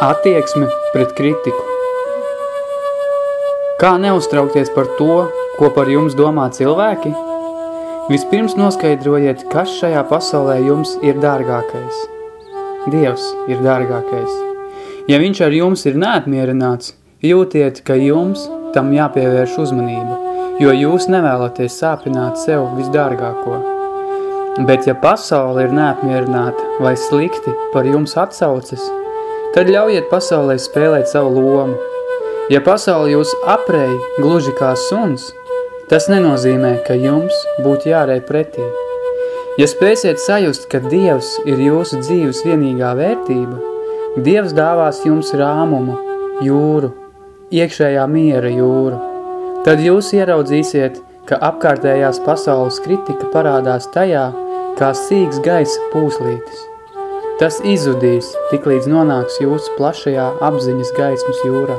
Attieksme pret kritiku. Kā neuztraukties par to, ko par jums domā cilvēki? Vispirms noskaidrojiet, kas šajā pasaulē jums ir dārgākais. Dievs ir dārgākais. Ja viņš ar jums ir neatmierināts, jūtiet, ka jums tam jāpievērš uzmanība, jo jūs nevēlaties sāpināt sev visdārgāko. Bet ja pasaule ir neapmierināta vai slikti par jums atsaucas, tad ļaujiet pasaulē spēlēt savu lomu. Ja pasauli jūs aprei gluži kā suns, tas nenozīmē, ka jums būtu jārei pretī. Ja spēsiet sajust, ka Dievs ir jūsu dzīves vienīgā vērtība, Dievs dāvās jums rāmumu, jūru, iekšējā miera jūru. Tad jūs ieraudzīsiet, ka apkārtējās pasaules kritika parādās tajā, kā sīks gaisa pūslītis. Tas izzudīs, tik līdz nonāks jūsu plašajā apziņas gaismas jūrā.